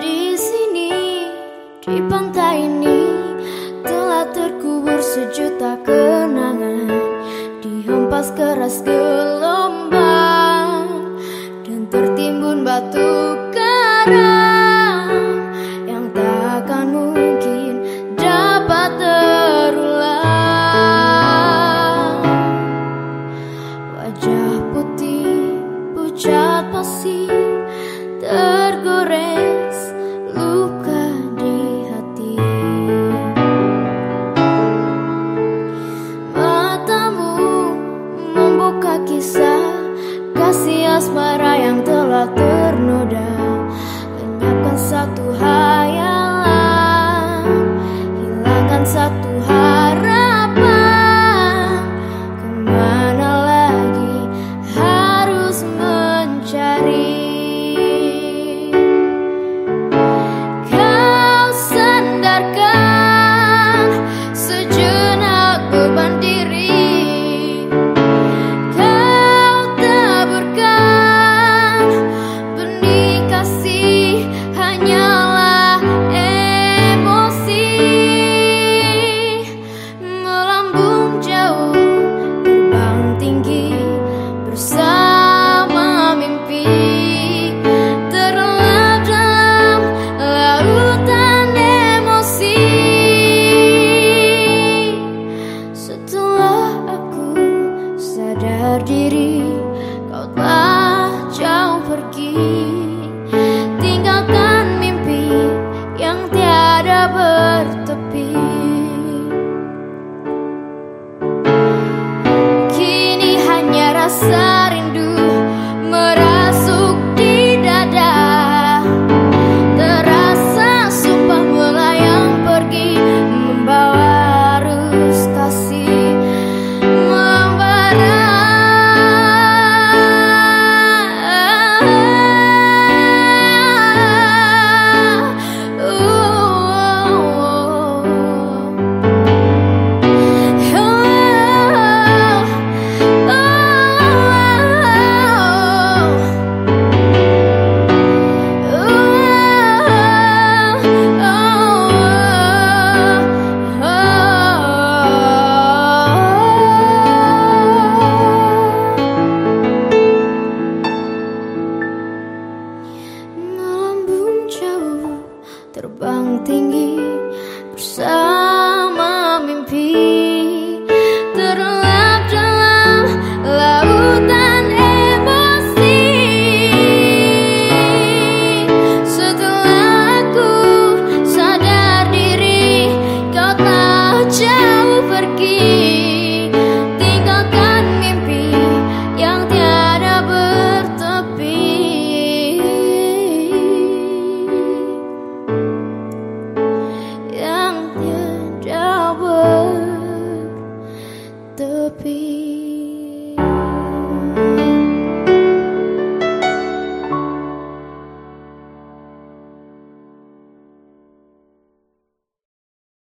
Di sini, di pantai ini Telah terkubur sejuta kenangan. Dihempas keras gelombang Dan tertimbun batu karang. Tuhan inside terbang tinggi bersama.